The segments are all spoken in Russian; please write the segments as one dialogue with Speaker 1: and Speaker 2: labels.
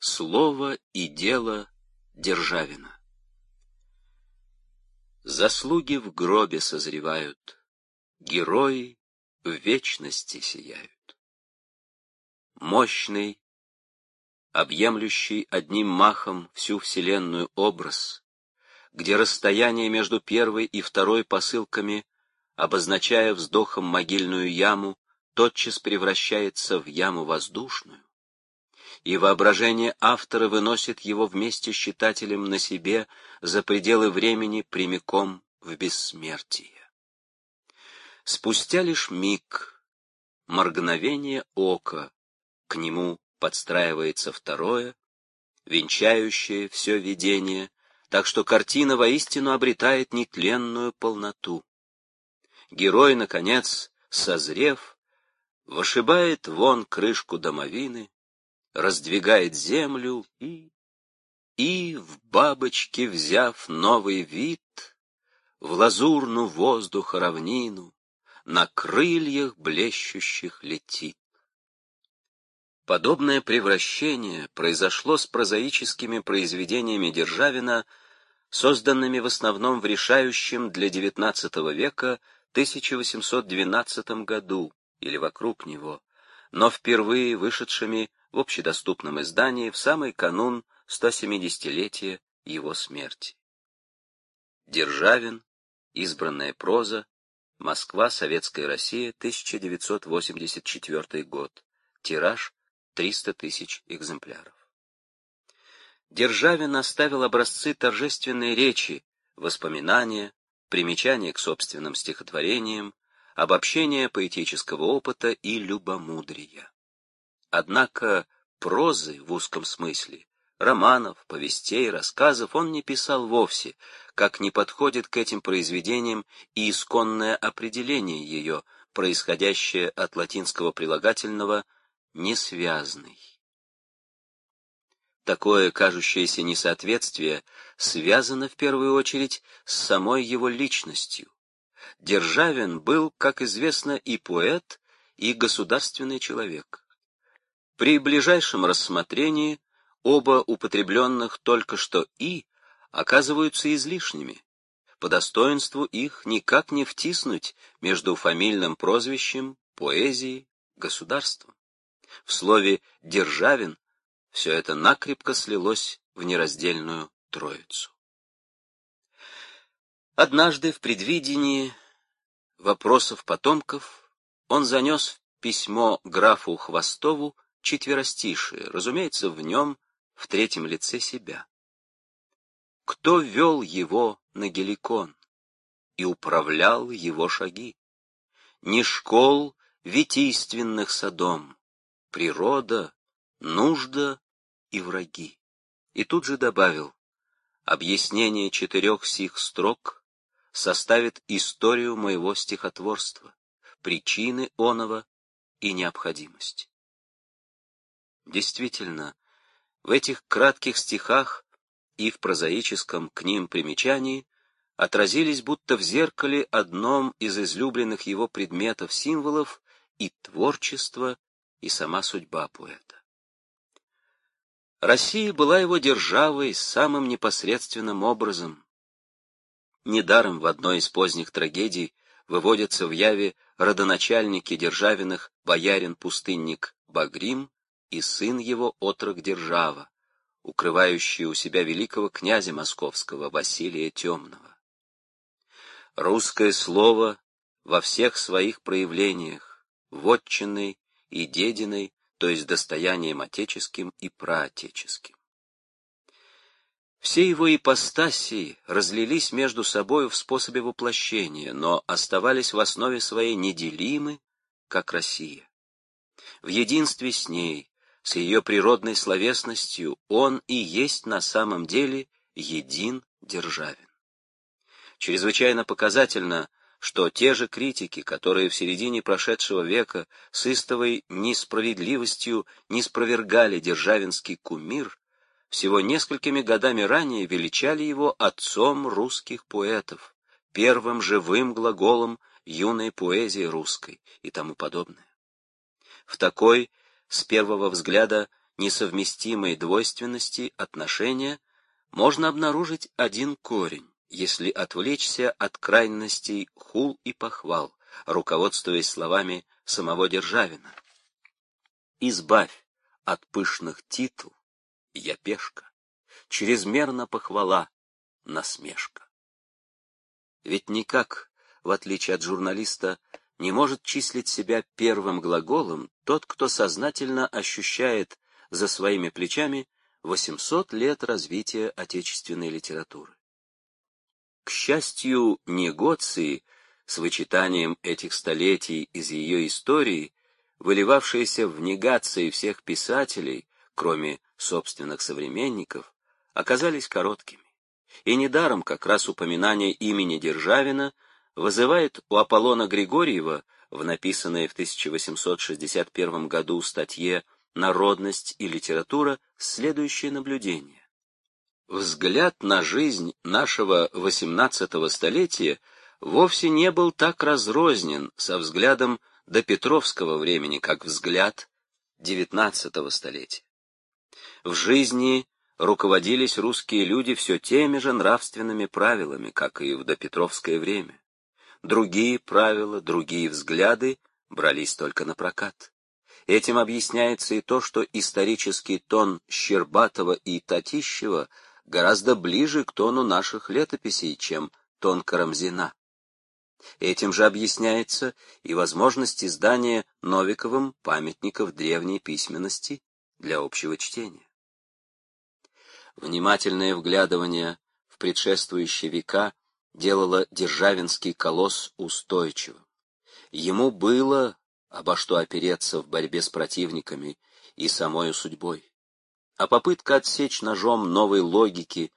Speaker 1: Слово и дело Державина Заслуги в гробе созревают, Герои в вечности сияют. Мощный, объемлющий одним махом всю вселенную образ, где расстояние между первой и второй посылками, обозначая вздохом могильную яму, тотчас превращается в яму воздушную, и воображение автора выносит его вместе с читателем на себе за пределы времени прямиком в бессмертие. Спустя лишь миг, моргновение ока, к нему подстраивается второе, венчающее все видение, так что картина воистину обретает нетленную полноту. Герой, наконец, созрев, вышибает вон крышку домовины, раздвигает землю и... И, в бабочке взяв новый вид, в лазурну воздуха равнину, на крыльях блещущих летит. Подобное превращение произошло с прозаическими произведениями Державина, созданными в основном в решающем для XIX века 1812 году или вокруг него, но впервые вышедшими в общедоступном издании в самый канун 170-летия его смерти. Державин, избранная проза, Москва, Советская Россия, 1984 год. Тираж 300 тысяч экземпляров. Державин оставил образцы торжественной речи, воспоминания, примечания к собственным стихотворениям, обобщение поэтического опыта и любомудрия. Однако прозы в узком смысле, романов, повестей, рассказов он не писал вовсе, как не подходит к этим произведениям и исконное определение ее, происходящее от латинского прилагательного «несвязный». Такое кажущееся несоответствие связано в первую очередь с самой его личностью. Державин был, как известно, и поэт, и государственный человек. При ближайшем рассмотрении оба употребленных только что «и» оказываются излишними. По достоинству их никак не втиснуть между фамильным прозвищем, поэзией, государством. В слове «державин» все это накрепко слилось в нераздельную троицу. Однажды в предвидении вопросов потомков он занес письмо графу Хвостову четверостишие, разумеется, в нем в третьем лице себя. Кто вел его на геликон и управлял его шаги? Не школ витийственных садом, природа, нужда и враги. И тут же добавил, объяснение четырех сих строк составит историю моего стихотворства, причины оного и необходимость. Действительно, в этих кратких стихах и в прозаическом к ним примечании отразились будто в зеркале одном из излюбленных его предметов символов и творчество, и сама судьба поэта. Россия была его державой самым непосредственным образом. Недаром в одной из поздних трагедий выводятся в яве родоначальники Державиных боярин-пустынник Багрим и сын его отрок Держава, укрывающий у себя великого князя московского Василия Темного. Русское слово во всех своих проявлениях, вотчиной и дединой, то есть достоянием отеческим и праотеческим. Все его ипостаси разлились между собою в способе воплощения, но оставались в основе своей неделимы, как Россия. В единстве с ней, с ее природной словесностью он и есть на самом деле един Державин. Чрезвычайно показательно, что те же критики, которые в середине прошедшего века с истовой несправедливостью не спровергали державинский кумир, всего несколькими годами ранее величали его отцом русских поэтов, первым живым глаголом юной поэзии русской и тому подобное. В такой с первого взгляда несовместимой двойственности отношения можно обнаружить один корень, если отвлечься от крайностей хул и похвал, руководствуясь словами самого Державина. «Избавь от пышных титул, я пешка, чрезмерно похвала, насмешка». Ведь никак, в отличие от журналиста, не может числить себя первым глаголом тот, кто сознательно ощущает за своими плечами 800 лет развития отечественной литературы. К счастью, негоции с вычитанием этих столетий из ее истории, выливавшиеся в негации всех писателей, кроме собственных современников, оказались короткими. И недаром как раз упоминание имени Державина вызывает у Аполлона Григорьева в написанной в 1861 году статье «Народность и литература» следующее наблюдение. Взгляд на жизнь нашего XVIII столетия вовсе не был так разрознен со взглядом до Петровского времени, как взгляд XIX столетия. В жизни руководились русские люди все теми же нравственными правилами, как и в допетровское время. Другие правила, другие взгляды брались только на прокат. Этим объясняется и то, что исторический тон Щербатова и Татищева гораздо ближе к тону наших летописей, чем тон Карамзина. Этим же объясняется и возможность издания Новиковым памятников древней письменности для общего чтения. Внимательное вглядывание в предшествующие века делало Державинский колосс устойчивым. Ему было обо что опереться в борьбе с противниками и самой судьбой. А попытка отсечь ножом новой логики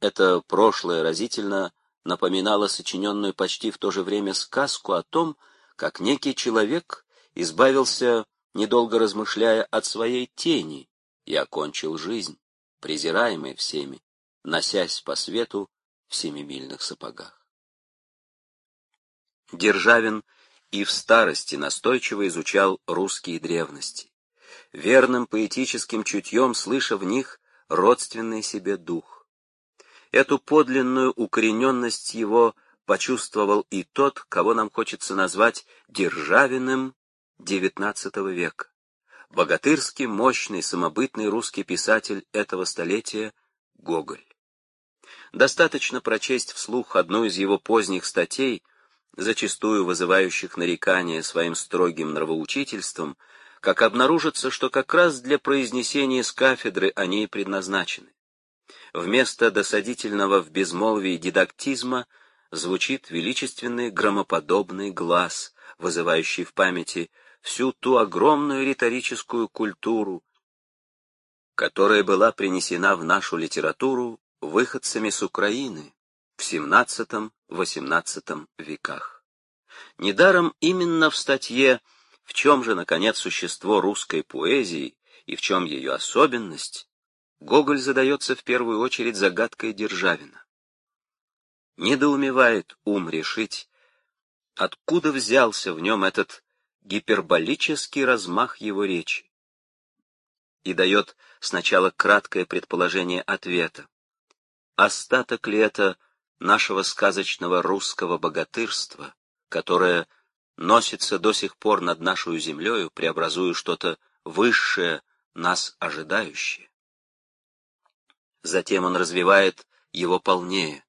Speaker 1: это прошлое разительно напоминало сочиненную почти в то же время сказку о том, как некий человек избавился, недолго размышляя, от своей тени и окончил жизнь, презираемой всеми, носясь по свету в семимильных сапогах. Державин и в старости настойчиво изучал русские древности, верным поэтическим чутьем слыша в них родственный себе дух. Эту подлинную укорененность его почувствовал и тот, кого нам хочется назвать Державиным XIX века, богатырский, мощный, самобытный русский писатель этого столетия Гоголь. Достаточно прочесть вслух одну из его поздних статей, зачастую вызывающих нарекания своим строгим нравоучительством, как обнаружится, что как раз для произнесения с кафедры они и предназначены. Вместо досадительного в безмолвии дидактизма звучит величественный громоподобный глаз, вызывающий в памяти всю ту огромную риторическую культуру, которая была принесена в нашу литературу выходцами с Украины в XVII-XVIII веках. Недаром именно в статье «В чем же, наконец, существо русской поэзии и в чем ее особенность?» Гоголь задается в первую очередь загадкой Державина. Недоумевает ум решить, откуда взялся в нем этот гиперболический размах его речи, и дает сначала краткое предположение ответа остаток ли это нашего сказочного русского богатырства, которое носится до сих пор над нашей землею, преобразуя что-то высшее, нас ожидающее. Затем он развивает его полнее.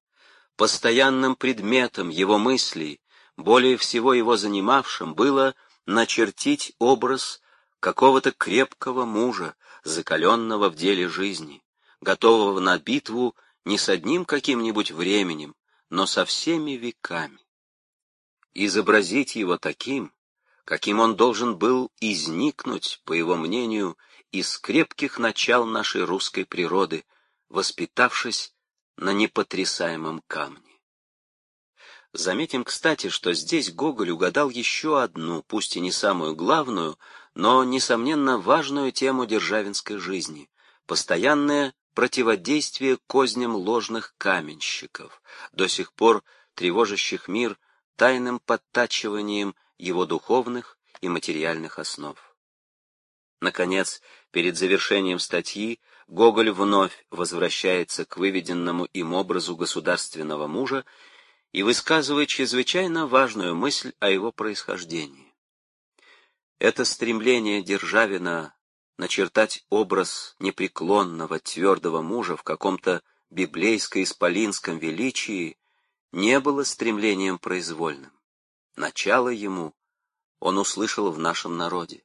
Speaker 1: Постоянным предметом его мыслей, более всего его занимавшим, было начертить образ какого-то крепкого мужа, закаленного в деле жизни, готового на битву не с одним каким-нибудь временем, но со всеми веками. Изобразить его таким, каким он должен был изникнуть, по его мнению, из крепких начал нашей русской природы, воспитавшись на непотрясаемом камне. Заметим, кстати, что здесь Гоголь угадал еще одну, пусть и не самую главную, но, несомненно, важную тему державинской жизни — постоянное противодействие козням ложных каменщиков, до сих пор тревожащих мир тайным подтачиванием его духовных и материальных основ. Наконец, Перед завершением статьи Гоголь вновь возвращается к выведенному им образу государственного мужа и высказывает чрезвычайно важную мысль о его происхождении. Это стремление Державина начертать образ непреклонного, твердого мужа в каком-то библейско-исполинском величии не было стремлением произвольным. Начало ему он услышал в нашем народе.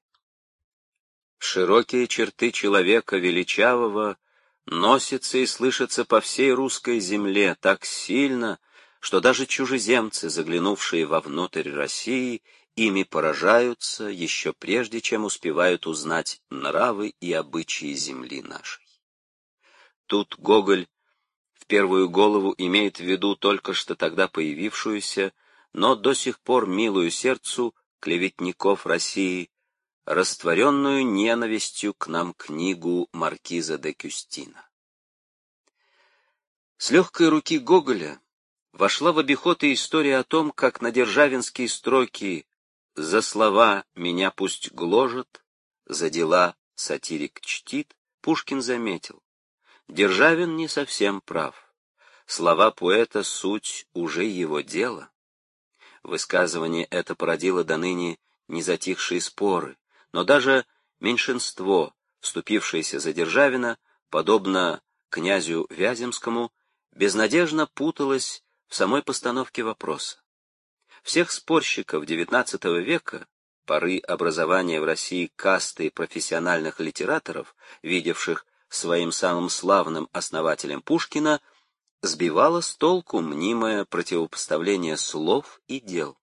Speaker 1: Широкие черты человека величавого носятся и слышатся по всей русской земле так сильно, что даже чужеземцы, заглянувшие вовнутрь России, ими поражаются еще прежде, чем успевают узнать нравы и обычаи земли нашей. Тут Гоголь в первую голову имеет в виду только что тогда появившуюся, но до сих пор милую сердцу клеветников России, растворенную ненавистью к нам книгу маркиза де Кюстина. С легкой руки Гоголя вошла в обиход и история о том, как на державинские строки «За слова меня пусть гложет, за дела сатирик чтит» Пушкин заметил. Державин не совсем прав. Слова поэта — суть уже его дела. Высказывание это породило до ныне незатихшие споры, но даже меньшинство, вступившееся за Державина, подобно князю Вяземскому, безнадежно путалось в самой постановке вопроса. Всех спорщиков XIX века, поры образования в России касты профессиональных литераторов, видевших своим самым славным основателем Пушкина, сбивало с толку мнимое противопоставление слов и дел.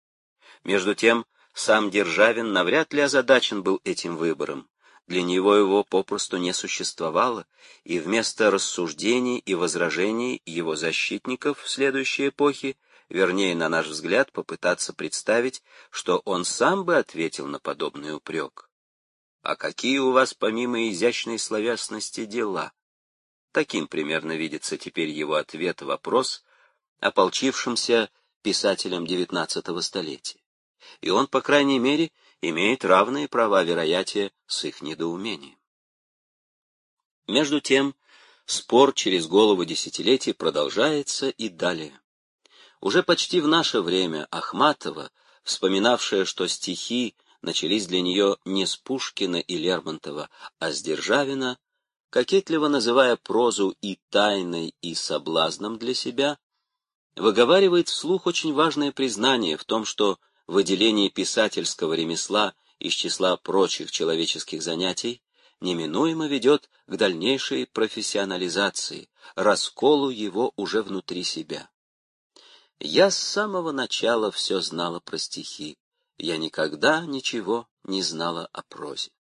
Speaker 1: Между тем, сам Державин навряд ли озадачен был этим выбором. Для него его попросту не существовало, и вместо рассуждений и возражений его защитников в следующей эпохе, вернее, на наш взгляд, попытаться представить, что он сам бы ответил на подобный упрек. «А какие у вас помимо изящной словесности дела?» Таким примерно видится теперь его ответ вопрос ополчившимся писателям XIX столетия. И он, по крайней мере, имеет равные права вероятия с их недоумением. Между тем, спор через голову десятилетий продолжается и далее. Уже почти в наше время Ахматова, вспоминавшая, что стихи начались для нее не с Пушкина и Лермонтова, а с Державина, кокетливо называя прозу и тайной, и соблазном для себя, выговаривает вслух очень важное признание в том, что выделение писательского ремесла из числа прочих человеческих занятий неминуемо ведет к дальнейшей профессионализации, расколу его уже внутри себя. Я с самого начала все знала про стихи, я никогда ничего не знала о прозе.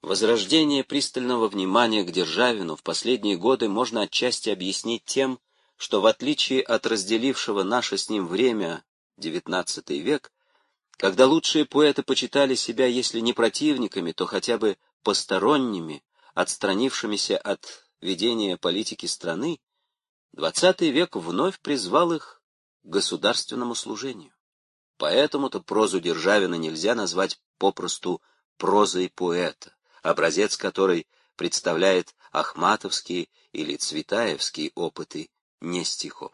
Speaker 1: Возрождение пристального внимания к Державину в последние годы можно отчасти объяснить тем, что в отличие от разделившего наше с ним время XIX век, когда лучшие поэты почитали себя, если не противниками, то хотя бы посторонними, отстранившимися от ведения политики страны, XX век вновь призвал их к государственному служению. Поэтому-то прозу Державина нельзя назвать попросту прозой поэта образец которой представляет ахматовские или цветаевские опыты не стихов.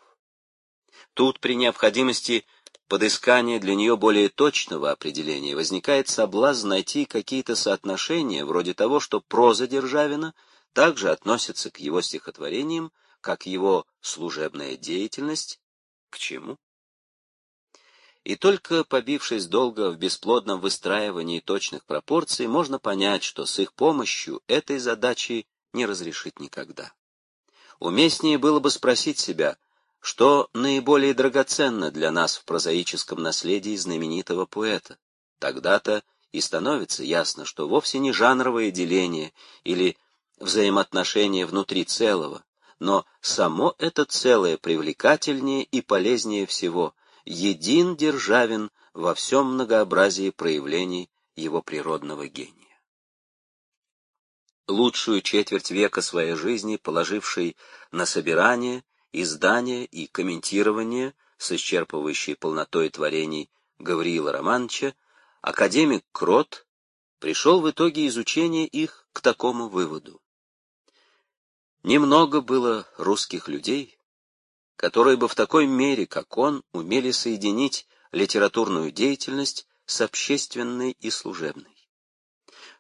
Speaker 1: Тут при необходимости подыскания для нее более точного определения возникает соблазн найти какие-то соотношения, вроде того, что проза Державина также относится к его стихотворениям, как его служебная деятельность, к чему? И только побившись долго в бесплодном выстраивании точных пропорций, можно понять, что с их помощью этой задачи не разрешить никогда. Уместнее было бы спросить себя, что наиболее драгоценно для нас в прозаическом наследии знаменитого поэта. Тогда-то и становится ясно, что вовсе не жанровое деление или взаимоотношения внутри целого, но само это целое привлекательнее и полезнее всего, един Державин во всем многообразии проявлений его природного гения. Лучшую четверть века своей жизни положивший на собирание, издание и комментирование с исчерпывающей полнотой творений Гавриила Романовича, академик Крот пришел в итоге изучения их к такому выводу. Немного было русских людей, которые бы в такой мере, как он, умели соединить литературную деятельность с общественной и служебной.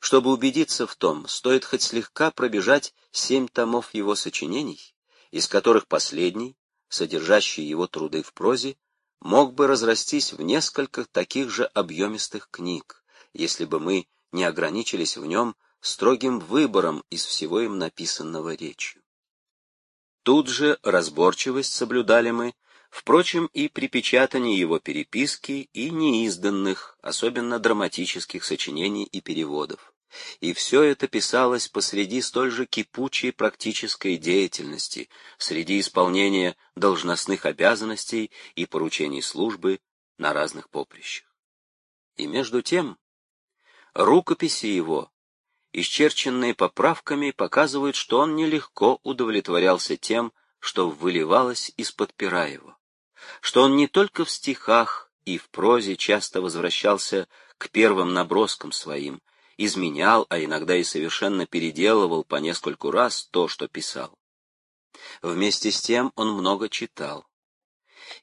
Speaker 1: Чтобы убедиться в том, стоит хоть слегка пробежать семь томов его сочинений, из которых последний, содержащий его труды в прозе, мог бы разрастись в несколько таких же объемистых книг, если бы мы не ограничились в нем строгим выбором из всего им написанного речью. Тут же разборчивость соблюдали мы, впрочем, и при печатании его переписки и неизданных, особенно драматических сочинений и переводов. И все это писалось посреди столь же кипучей практической деятельности, среди исполнения должностных обязанностей и поручений службы на разных поприщах. И между тем, рукописи его, исчерченные поправками, показывают, что он нелегко удовлетворялся тем, что выливалось из-под пера его, что он не только в стихах и в прозе часто возвращался к первым наброскам своим, изменял, а иногда и совершенно переделывал по нескольку раз то, что писал. Вместе с тем он много читал.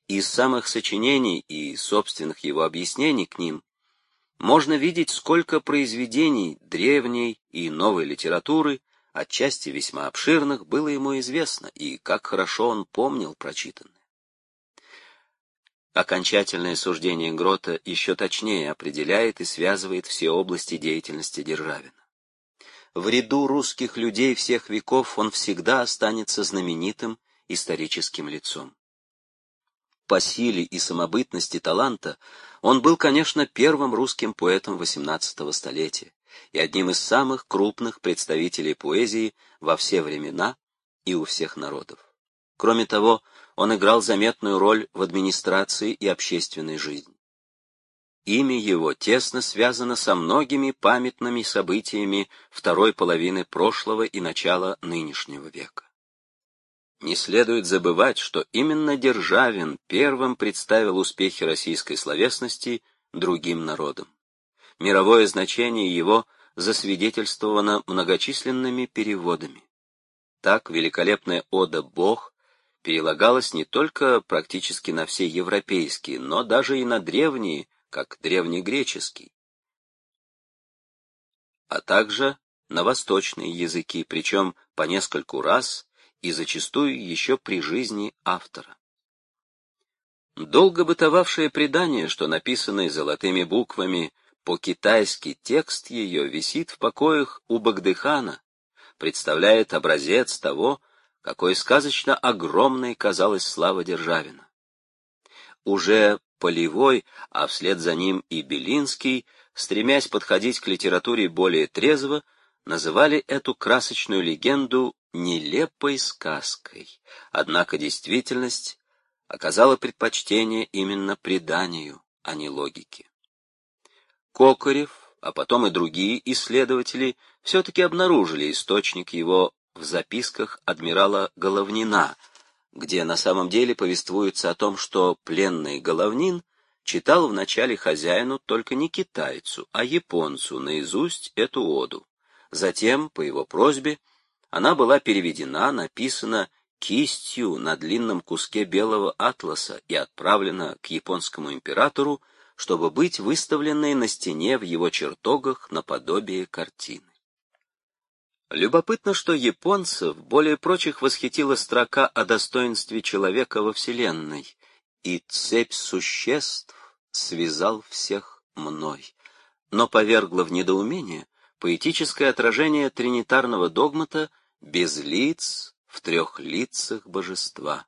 Speaker 1: Из самых сочинений и собственных его объяснений к ним можно видеть, сколько произведений древней и новой литературы, отчасти весьма обширных, было ему известно, и как хорошо он помнил прочитанное. Окончательное суждение Грота еще точнее определяет и связывает все области деятельности Державина. В ряду русских людей всех веков он всегда останется знаменитым историческим лицом. По силе и самобытности таланта он был, конечно, первым русским поэтом XVIII столетия и одним из самых крупных представителей поэзии во все времена и у всех народов. Кроме того, он играл заметную роль в администрации и общественной жизни. Имя его тесно связано со многими памятными событиями второй половины прошлого и начала нынешнего века. Не следует забывать, что именно Державин первым представил успехи российской словесности другим народам. Мировое значение его засвидетельствовано многочисленными переводами. Так великолепная ода «Бог» перелагалось не только практически на все европейские, но даже и на древние, как древнегреческий, а также на восточные языки, причем по нескольку раз и зачастую еще при жизни автора. Долго бытовавшее предание, что написанный золотыми буквами по-китайски текст ее висит в покоях у Багдыхана, представляет образец того, какой сказочно огромной казалась слава Державина. Уже Полевой, а вслед за ним и Белинский, стремясь подходить к литературе более трезво, называли эту красочную легенду нелепой сказкой, однако действительность оказала предпочтение именно преданию, а не логике. Кокорев, а потом и другие исследователи все-таки обнаружили источник его в записках адмирала Головнина, где на самом деле повествуется о том, что пленный Головнин читал вначале хозяину только не китайцу, а японцу наизусть эту оду. Затем, по его просьбе, она была переведена, написана кистью на длинном куске белого атласа и отправлена к японскому императору, чтобы быть выставленной на стене в его чертогах наподобие картины. Любопытно, что японцев более прочих восхитила строка о достоинстве человека во Вселенной, и цепь существ связал всех мной, но повергло в недоумение поэтическое отражение тринитарного догмата без лиц в трех лицах божества.